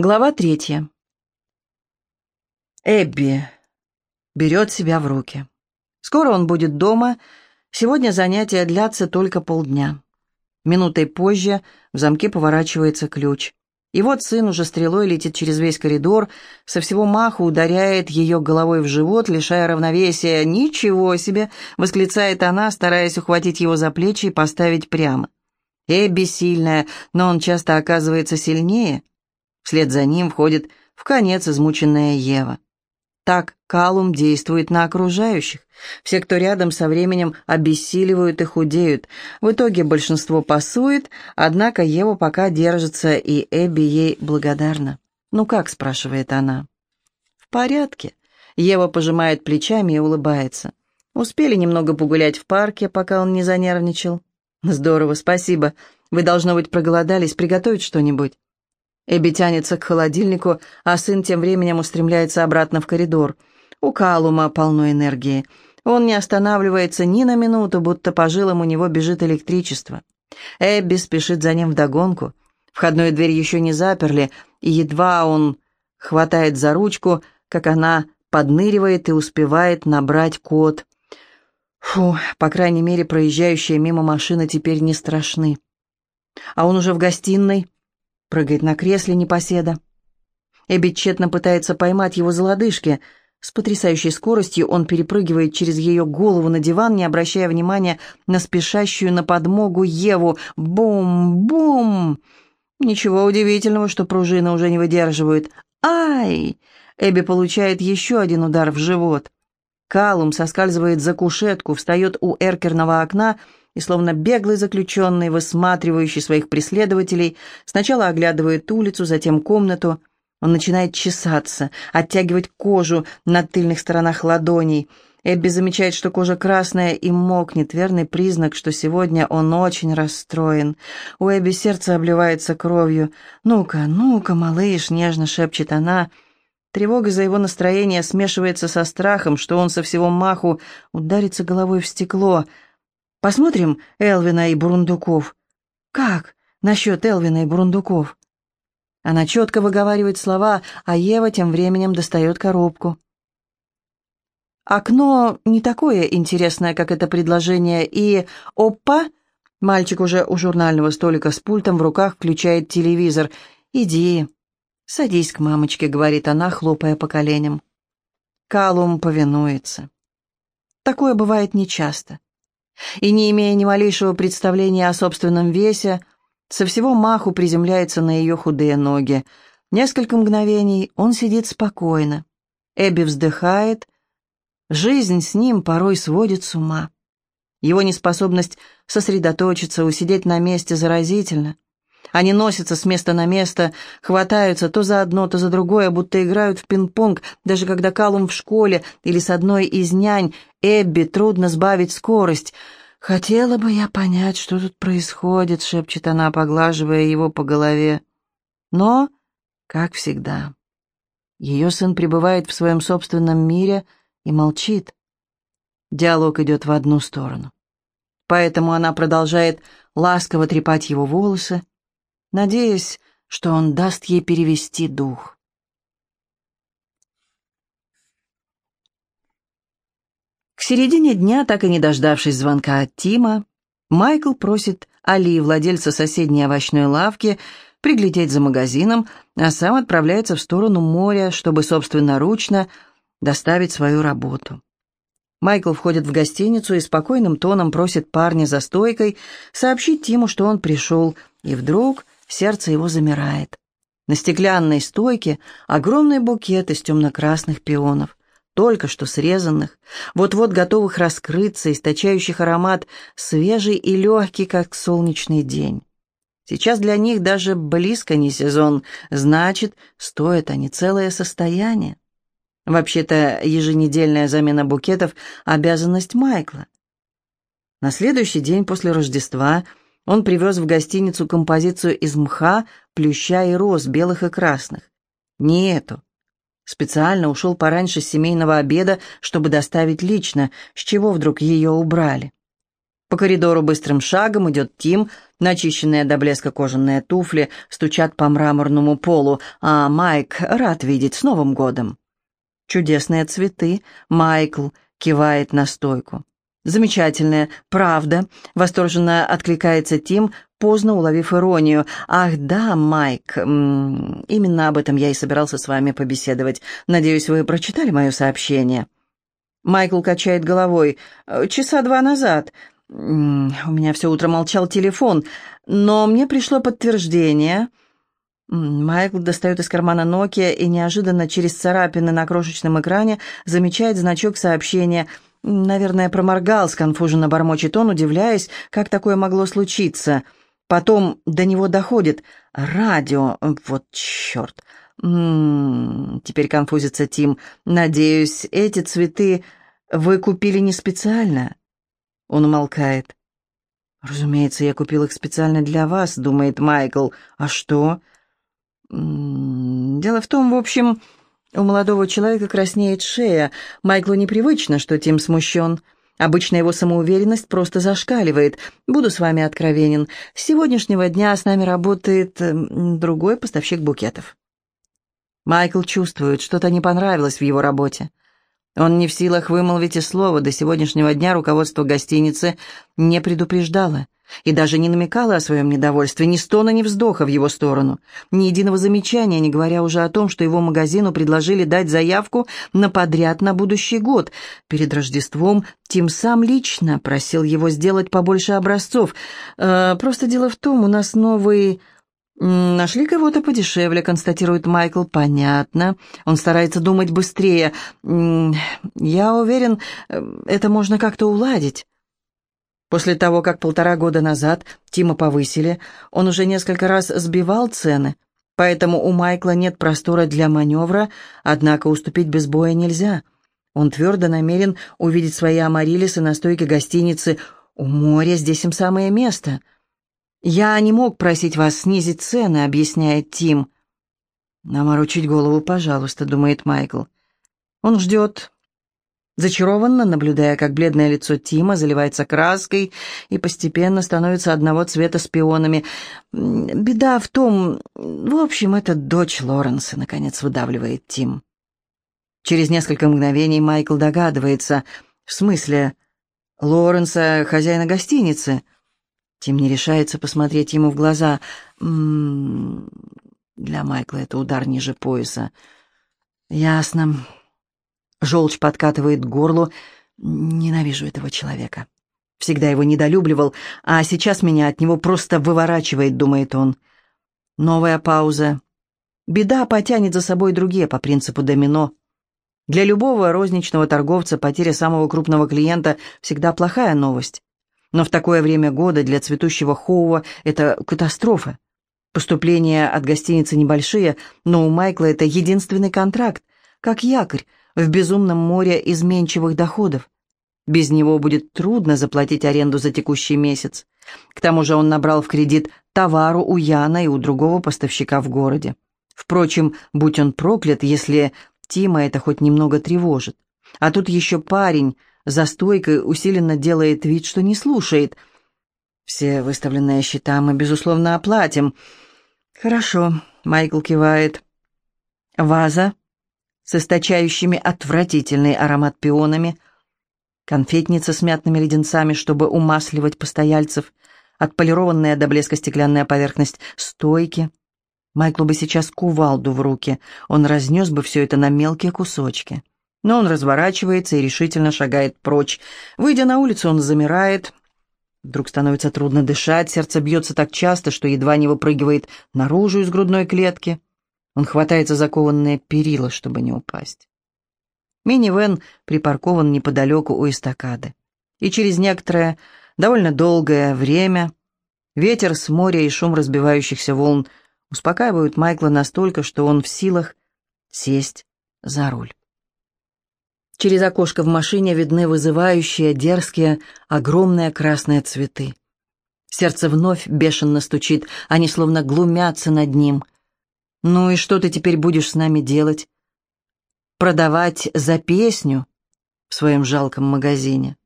Глава третья. Эбби берет себя в руки. Скоро он будет дома. Сегодня занятия длятся только полдня. Минутой позже в замке поворачивается ключ. И вот сын уже стрелой летит через весь коридор, со всего маху ударяет ее головой в живот, лишая равновесия. «Ничего себе!» — восклицает она, стараясь ухватить его за плечи и поставить прямо. Эбби сильная, но он часто оказывается сильнее — Вслед за ним входит в конец измученная Ева. Так Калум действует на окружающих. Все, кто рядом со временем, обессиливают и худеют. В итоге большинство пасует, однако Ева пока держится, и Эбби ей благодарна. «Ну как?» — спрашивает она. «В порядке». Ева пожимает плечами и улыбается. Успели немного погулять в парке, пока он не занервничал. «Здорово, спасибо. Вы, должно быть, проголодались. Приготовить что-нибудь?» Эбби тянется к холодильнику, а сын тем временем устремляется обратно в коридор. У Калума полно энергии. Он не останавливается ни на минуту, будто по жилам у него бежит электричество. Эбби спешит за ним вдогонку. Входную дверь еще не заперли, и едва он хватает за ручку, как она подныривает и успевает набрать код. Фу, по крайней мере, проезжающие мимо машины теперь не страшны. А он уже в гостиной, Прыгает на кресле непоседа. Эбби тщетно пытается поймать его за лодыжки. С потрясающей скоростью он перепрыгивает через ее голову на диван, не обращая внимания на спешащую на подмогу Еву. Бум-бум! Ничего удивительного, что пружины уже не выдерживают. Ай! Эбби получает еще один удар в живот. Калум соскальзывает за кушетку, встает у эркерного окна и, словно беглый заключенный, высматривающий своих преследователей, сначала оглядывает улицу, затем комнату. Он начинает чесаться, оттягивать кожу на тыльных сторонах ладоней. Эбби замечает, что кожа красная и мокнет, верный признак, что сегодня он очень расстроен. У Эбби сердце обливается кровью. «Ну-ка, ну-ка, малыш!» — нежно шепчет она. Тревога за его настроение смешивается со страхом, что он со всего маху ударится головой в стекло — Посмотрим Элвина и Бурундуков. Как насчет Элвина и Бурундуков? Она четко выговаривает слова, а Ева тем временем достает коробку. Окно не такое интересное, как это предложение, и... Опа! Мальчик уже у журнального столика с пультом в руках включает телевизор. «Иди, садись к мамочке», — говорит она, хлопая по коленям. Калум повинуется. Такое бывает нечасто и, не имея ни малейшего представления о собственном весе, со всего маху приземляется на ее худые ноги. Несколько мгновений он сидит спокойно. Эбби вздыхает. Жизнь с ним порой сводит с ума. Его неспособность сосредоточиться, усидеть на месте заразительно. Они носятся с места на место, хватаются то за одно, то за другое, будто играют в пинг-понг, даже когда Калум в школе или с одной из нянь Эбби трудно сбавить скорость. «Хотела бы я понять, что тут происходит», — шепчет она, поглаживая его по голове. Но, как всегда, ее сын пребывает в своем собственном мире и молчит. Диалог идет в одну сторону. Поэтому она продолжает ласково трепать его волосы, надеясь, что он даст ей перевести дух. К середине дня, так и не дождавшись звонка от Тима, Майкл просит Али, владельца соседней овощной лавки, приглядеть за магазином, а сам отправляется в сторону моря, чтобы собственноручно доставить свою работу. Майкл входит в гостиницу и спокойным тоном просит парня за стойкой сообщить Тиму, что он пришел, и вдруг сердце его замирает. На стеклянной стойке огромный букет из темно-красных пионов, только что срезанных, вот-вот готовых раскрыться, источающих аромат свежий и легкий, как солнечный день. Сейчас для них даже близко не сезон, значит, стоят они целое состояние. Вообще-то еженедельная замена букетов – обязанность Майкла. На следующий день после Рождества – он привез в гостиницу композицию из мха, плюща и роз, белых и красных. Не эту. Специально ушел пораньше семейного обеда, чтобы доставить лично, с чего вдруг ее убрали. По коридору быстрым шагом идет Тим, начищенные до блеска кожаные туфли стучат по мраморному полу, а Майк рад видеть с Новым годом. Чудесные цветы, Майкл кивает на стойку. Замечательная, правда, восторженно откликается Тим, поздно уловив иронию. «Ах да, Майк, именно об этом я и собирался с вами побеседовать. Надеюсь, вы прочитали мое сообщение?» Майкл качает головой. «Часа два назад. У меня все утро молчал телефон, но мне пришло подтверждение». Майкл достает из кармана Nokia и неожиданно через царапины на крошечном экране замечает значок сообщения. Наверное, проморгал, сконфуженно бормочет он, удивляясь, как такое могло случиться. Потом до него доходит. Радио. Вот черт. М -м -м, теперь конфузится Тим. Надеюсь, эти цветы вы купили не специально. Он умолкает. «Разумеется, я купил их специально для вас», — думает Майкл. «А что?» «Дело в том, в общем, у молодого человека краснеет шея. Майклу непривычно, что Тим смущен. Обычно его самоуверенность просто зашкаливает. Буду с вами откровенен. С сегодняшнего дня с нами работает другой поставщик букетов». Майкл чувствует, что-то не понравилось в его работе. Он не в силах вымолвить и слова. До сегодняшнего дня руководство гостиницы не предупреждало и даже не намекало о своем недовольстве, ни стона, ни вздоха в его сторону, ни единого замечания, не говоря уже о том, что его магазину предложили дать заявку на подряд на будущий год. Перед Рождеством Тим сам лично просил его сделать побольше образцов. «Э, «Просто дело в том, у нас новый «Нашли кого-то подешевле», — констатирует Майкл. «Понятно. Он старается думать быстрее. Я уверен, э, это можно как-то уладить». После того, как полтора года назад Тима повысили, он уже несколько раз сбивал цены, поэтому у Майкла нет простора для маневра, однако уступить без боя нельзя. Он твердо намерен увидеть свои амарилисы на стойке гостиницы «У моря здесь им самое место». «Я не мог просить вас снизить цены», — объясняет Тим. «Наморочить голову, пожалуйста», — думает Майкл. Он ждет, зачарованно наблюдая, как бледное лицо Тима заливается краской и постепенно становится одного цвета с пионами. «Беда в том... В общем, это дочь Лоренса», — наконец выдавливает Тим. Через несколько мгновений Майкл догадывается. «В смысле? Лоренса, хозяина гостиницы?» Тим не решается посмотреть ему в глаза. М -м -м, для Майкла это удар ниже пояса. Ясно. Желчь подкатывает к горлу. Ненавижу этого человека. Всегда его недолюбливал, а сейчас меня от него просто выворачивает, думает он. Новая пауза. Беда потянет за собой другие по принципу домино. Для любого розничного торговца потеря самого крупного клиента всегда плохая новость. Но в такое время года для цветущего Хоува это катастрофа. Поступления от гостиницы небольшие, но у Майкла это единственный контракт, как якорь в безумном море изменчивых доходов. Без него будет трудно заплатить аренду за текущий месяц. К тому же он набрал в кредит товару у Яна и у другого поставщика в городе. Впрочем, будь он проклят, если Тима это хоть немного тревожит. А тут еще парень, за стойкой усиленно делает вид, что не слушает. «Все выставленные счета мы, безусловно, оплатим». «Хорошо», — Майкл кивает. «Ваза с источающими отвратительный аромат пионами, конфетница с мятными леденцами, чтобы умасливать постояльцев, отполированная до блеска стеклянная поверхность стойки. Майклу бы сейчас кувалду в руки, он разнес бы все это на мелкие кусочки. Но он разворачивается и решительно шагает прочь. Выйдя на улицу, он замирает. Вдруг становится трудно дышать, сердце бьется так часто, что едва не выпрыгивает наружу из грудной клетки. Он хватается за кованные перила, чтобы не упасть. Мини-вен припаркован неподалеку у эстакады. И через некоторое, довольно долгое время ветер с моря и шум разбивающихся волн успокаивают Майкла настолько, что он в силах сесть за руль. Через окошко в машине видны вызывающие, дерзкие, огромные красные цветы. Сердце вновь бешено стучит, они словно глумятся над ним. «Ну и что ты теперь будешь с нами делать? Продавать за песню в своем жалком магазине?»